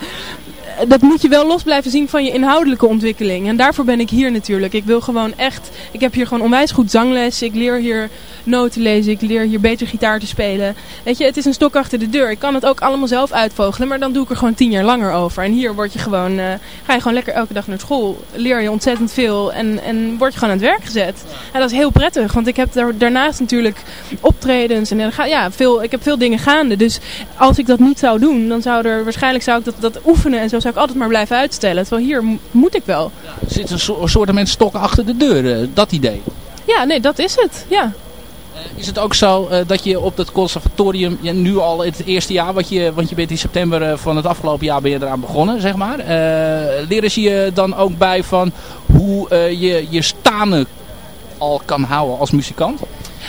[SPEAKER 3] dat moet je wel los blijven zien van je inhoudelijke ontwikkeling. En daarvoor ben ik hier natuurlijk. Ik wil gewoon echt... Ik heb hier gewoon onwijs goed zangles. Ik leer hier noten lezen. Ik leer hier beter gitaar te spelen. Weet je, het is een stok achter de deur. Ik kan het ook allemaal zelf uitvogelen. Maar dan doe ik er gewoon tien jaar langer over. En hier word je gewoon, uh, ga je gewoon lekker elke dag naar school. Leer je ontzettend veel. En, en word je gewoon aan het werk gezet. En dat is heel prettig. Want ik heb daar, daarnaast natuurlijk optredens. En ja, veel, ik heb veel dingen gaande. Dus als ik dat niet zou doen, dan zou er waarschijnlijk zou ik dat, dat oefenen. En zo zou ik altijd maar blijven uitstellen. Terwijl hier moet ik wel.
[SPEAKER 2] er zit een soort van stok achter de deur. Eh, dat idee.
[SPEAKER 3] Ja, nee, dat is het. Ja.
[SPEAKER 2] Eh, is het ook zo uh, dat je op dat conservatorium, ja, nu al het eerste jaar, wat je, want je bent in september uh, van het afgelopen jaar ben je eraan begonnen, zeg maar. leren ze je dan ook bij van hoe je je staande al kan houden als muzikant?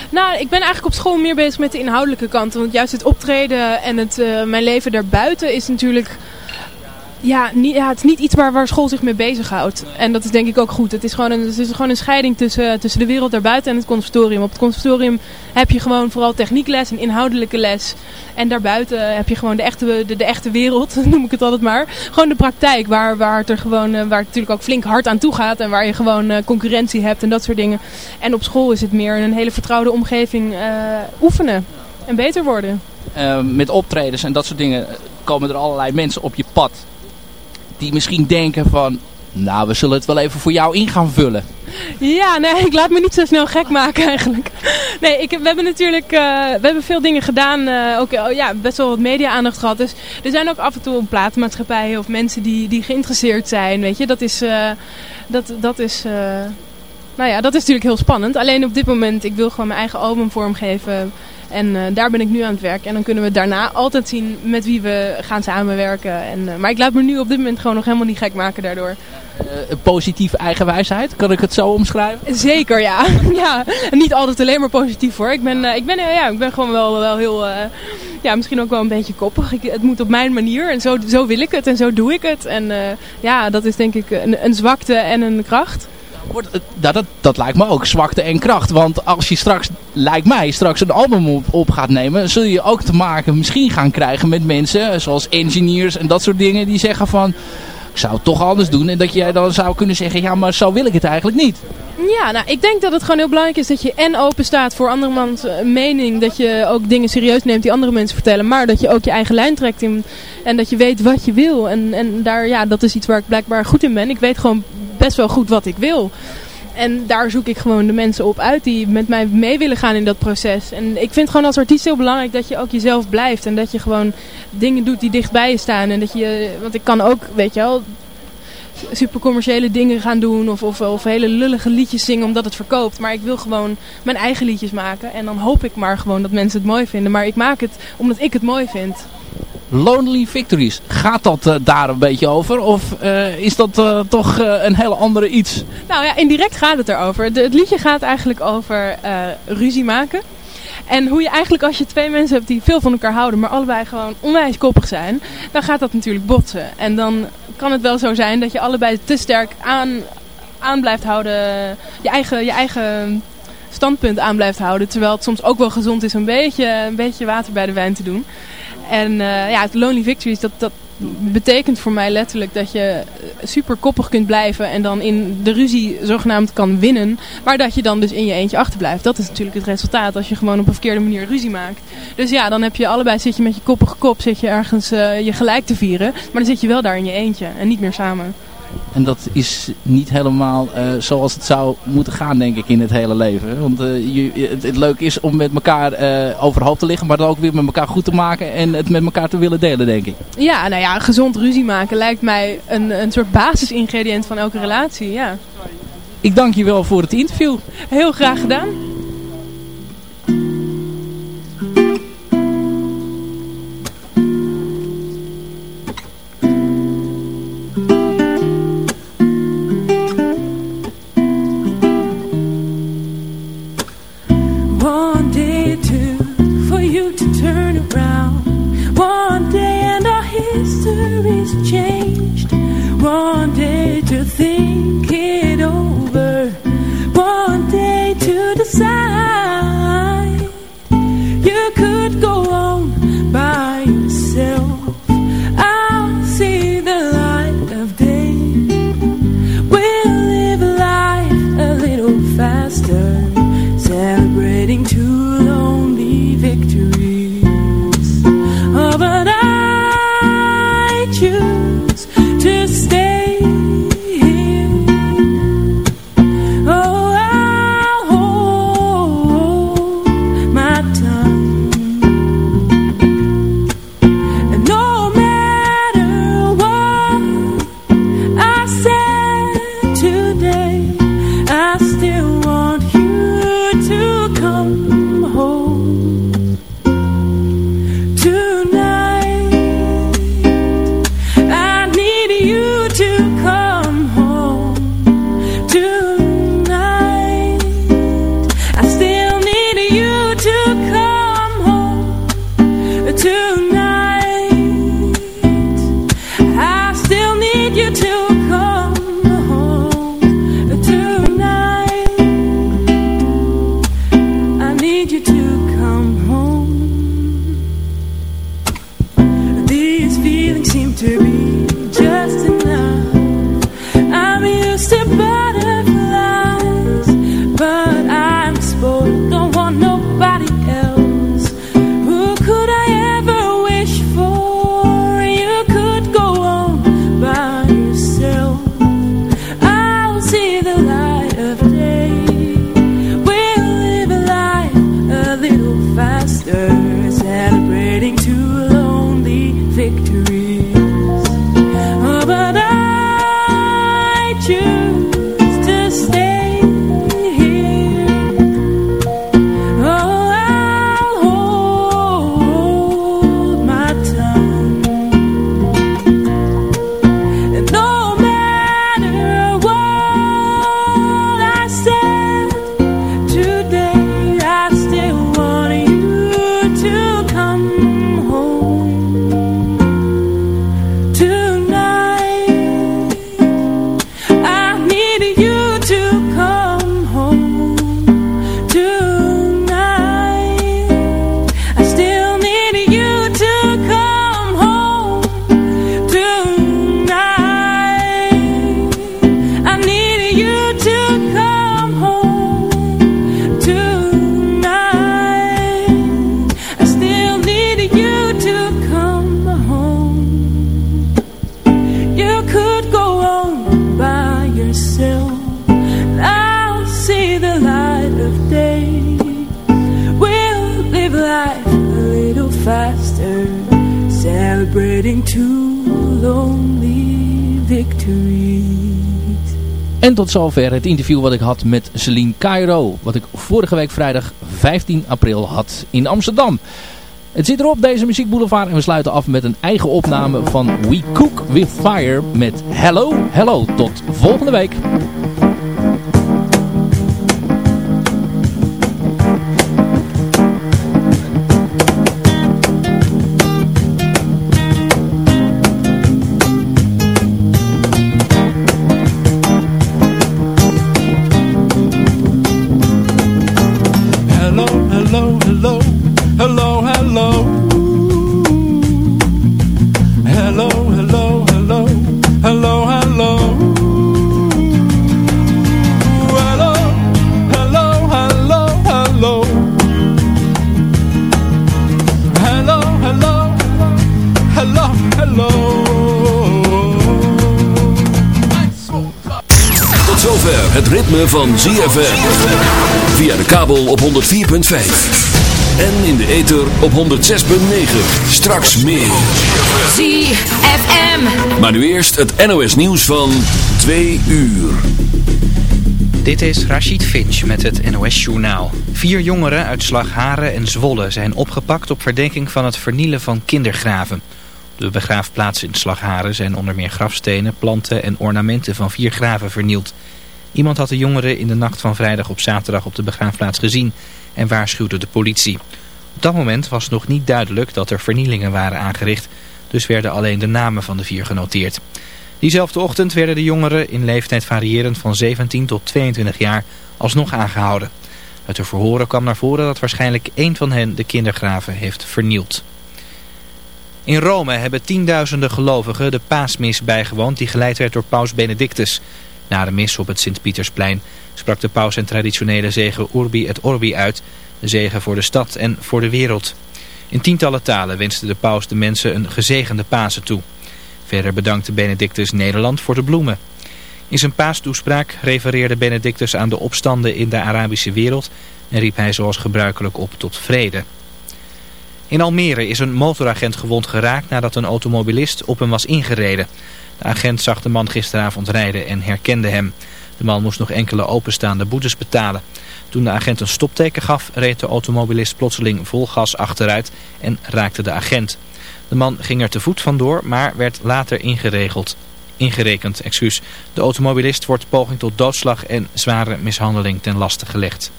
[SPEAKER 3] Nou, ik ben eigenlijk op school meer bezig met de inhoudelijke kant. Want juist het optreden en het, mijn leven daarbuiten is natuurlijk ja, niet, ja, het is niet iets waar, waar school zich mee bezighoudt. En dat is denk ik ook goed. Het is gewoon een, het is gewoon een scheiding tussen, tussen de wereld daarbuiten en het conservatorium. Op het conservatorium heb je gewoon vooral techniekles en inhoudelijke les. En daarbuiten heb je gewoon de echte, de, de echte wereld, noem ik het altijd maar. Gewoon de praktijk, waar, waar, het er gewoon, eh, waar het natuurlijk ook flink hard aan toe gaat. En waar je gewoon uh, concurrentie hebt en dat soort dingen. En op school is het meer een hele vertrouwde omgeving uh, oefenen en beter worden.
[SPEAKER 2] met optredens en dat soort dingen komen er allerlei mensen op je pad die misschien denken van... Nou, we zullen het wel even voor jou in gaan vullen.
[SPEAKER 3] Ja, nee, ik laat me niet zo snel gek maken eigenlijk. Nee, ik, we hebben natuurlijk uh, we hebben veel dingen gedaan. Uh, ook oh, ja, best wel wat media-aandacht gehad. Dus er zijn ook af en toe platenmaatschappijen of mensen die, die geïnteresseerd zijn. Weet je, dat is... Uh, dat, dat is nou ja, dat is natuurlijk heel spannend. Alleen op dit moment, ik wil gewoon mijn eigen album vormgeven. En uh, daar ben ik nu aan het werk. En dan kunnen we daarna altijd zien met wie we gaan samenwerken. En, uh, maar ik laat me nu op dit moment gewoon nog helemaal niet gek maken daardoor.
[SPEAKER 2] Uh, positieve eigenwijsheid, kan ik het zo omschrijven?
[SPEAKER 3] Zeker, ja. ja. En niet altijd alleen maar positief hoor. Ik ben, ik ben, ja, ik ben gewoon wel, wel heel, ja, misschien ook wel een beetje koppig. Ik, het moet op mijn manier en zo, zo wil ik het en zo doe ik het. En ja, dat is denk ik een, een zwakte en een kracht
[SPEAKER 2] wordt, dat, dat, dat lijkt me ook zwakte en kracht. Want als je straks, lijkt mij, straks een album op, op gaat nemen... zul je ook te maken misschien gaan krijgen met mensen... zoals engineers en dat soort dingen die zeggen van... ik zou het toch anders doen. En dat jij dan zou kunnen zeggen, ja, maar zo wil ik het eigenlijk niet.
[SPEAKER 3] Ja, nou, ik denk dat het gewoon heel belangrijk is dat je en open staat voor andermans uh, mening. Dat je ook dingen serieus neemt die andere mensen vertellen. Maar dat je ook je eigen lijn trekt in, en dat je weet wat je wil. En, en daar, ja, dat is iets waar ik blijkbaar goed in ben. Ik weet gewoon best wel goed wat ik wil. En daar zoek ik gewoon de mensen op uit die met mij mee willen gaan in dat proces. En ik vind gewoon als artiest heel belangrijk dat je ook jezelf blijft. En dat je gewoon dingen doet die dichtbij je staan. En dat je, want ik kan ook, weet je wel, super commerciële dingen gaan doen. Of, of, of hele lullige liedjes zingen omdat het verkoopt. Maar ik wil gewoon mijn eigen liedjes maken. En dan hoop ik maar gewoon dat mensen het mooi vinden. Maar ik maak het omdat ik het mooi vind.
[SPEAKER 2] Lonely Victories. Gaat dat uh, daar een beetje over? Of uh, is dat uh, toch een hele andere iets?
[SPEAKER 3] Nou ja, indirect gaat het erover. Het liedje gaat eigenlijk over ruzie maken. En hoe je eigenlijk als je twee mensen hebt die veel van elkaar houden, maar allebei gewoon onwijs koppig zijn, dan gaat dat natuurlijk botsen. En dan kan het wel zo zijn dat je allebei te sterk aan, aan blijft houden, je eigen, je eigen standpunt aan blijft houden. Terwijl het soms ook wel gezond is een beetje, een beetje water bij de wijn te doen. En uh, ja, het Lonely Victories, dat, dat betekent voor mij letterlijk dat je super koppig kunt blijven en dan in de ruzie zogenaamd kan winnen. Maar dat je dan dus in je eentje achterblijft. Dat is natuurlijk het resultaat als je gewoon op een verkeerde manier ruzie maakt. Dus ja, dan heb je allebei, zit je met je koppige kop, zit je ergens uh, je gelijk te vieren. Maar dan zit je wel daar in je eentje en niet meer samen.
[SPEAKER 2] En dat is niet helemaal uh, zoals het zou moeten gaan, denk ik, in het hele leven. Want uh, je, het, het leuke is om met elkaar uh, overhoop te liggen, maar dan ook weer met elkaar goed te maken en het met elkaar te willen delen, denk ik.
[SPEAKER 4] Ja, nou ja, gezond ruzie maken lijkt mij een, een soort basisingrediënt van elke relatie, ja.
[SPEAKER 2] Ik dank je wel voor het interview.
[SPEAKER 4] Heel graag gedaan.
[SPEAKER 2] En tot zover het interview wat ik had met Celine Cairo. Wat ik vorige week vrijdag 15 april had in Amsterdam. Het zit erop, deze muziekboulevard. En we sluiten af met een eigen opname van We Cook With Fire met Hello, Hello. Tot volgende week.
[SPEAKER 5] Ritme van ZFM. Via de kabel op 104.5. En in de ether op 106.9. Straks meer.
[SPEAKER 6] ZFM.
[SPEAKER 5] Maar nu eerst het NOS nieuws van 2 uur.
[SPEAKER 7] Dit is Rachid Finch met het NOS-journaal. Vier jongeren uit Slagharen en Zwolle zijn opgepakt op verdenking van het vernielen van kindergraven. Op de begraafplaats in Slagharen zijn onder meer grafstenen, planten en ornamenten van vier graven vernield. Iemand had de jongeren in de nacht van vrijdag op zaterdag op de begraafplaats gezien en waarschuwde de politie. Op dat moment was nog niet duidelijk dat er vernielingen waren aangericht, dus werden alleen de namen van de vier genoteerd. Diezelfde ochtend werden de jongeren in leeftijd variërend van 17 tot 22 jaar alsnog aangehouden. Uit de verhoren kwam naar voren dat waarschijnlijk één van hen de kindergraven heeft vernield. In Rome hebben tienduizenden gelovigen de paasmis bijgewoond die geleid werd door paus Benedictus. Na de mis op het Sint-Pietersplein sprak de paus zijn traditionele zegen Urbi et Orbi uit, de zegen voor de stad en voor de wereld. In tientallen talen wenste de paus de mensen een gezegende Pasen toe. Verder bedankte Benedictus Nederland voor de bloemen. In zijn paastoespraak refereerde Benedictus aan de opstanden in de Arabische wereld en riep hij zoals gebruikelijk op tot vrede. In Almere is een motoragent gewond geraakt nadat een automobilist op hem was ingereden. De agent zag de man gisteravond rijden en herkende hem. De man moest nog enkele openstaande boetes betalen. Toen de agent een stopteken gaf, reed de automobilist plotseling vol gas achteruit en raakte de agent. De man ging er te voet vandoor, maar werd later ingeregeld. Ingerekend, excuus. De automobilist wordt poging tot doodslag en zware mishandeling ten laste gelegd.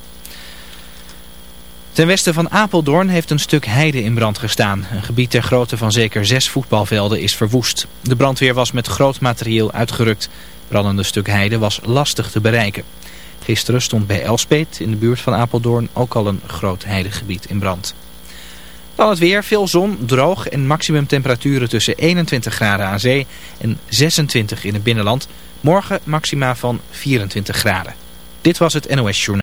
[SPEAKER 7] Ten westen van Apeldoorn heeft een stuk heide in brand gestaan. Een gebied ter grootte van zeker zes voetbalvelden is verwoest. De brandweer was met groot materieel uitgerukt. Brandende stuk heide was lastig te bereiken. Gisteren stond bij Elspet in de buurt van Apeldoorn ook al een groot heidegebied in brand. Dan het weer, veel zon, droog en maximumtemperaturen tussen 21 graden aan zee en 26 in het binnenland. Morgen maxima van 24 graden. Dit was het NOS Journal.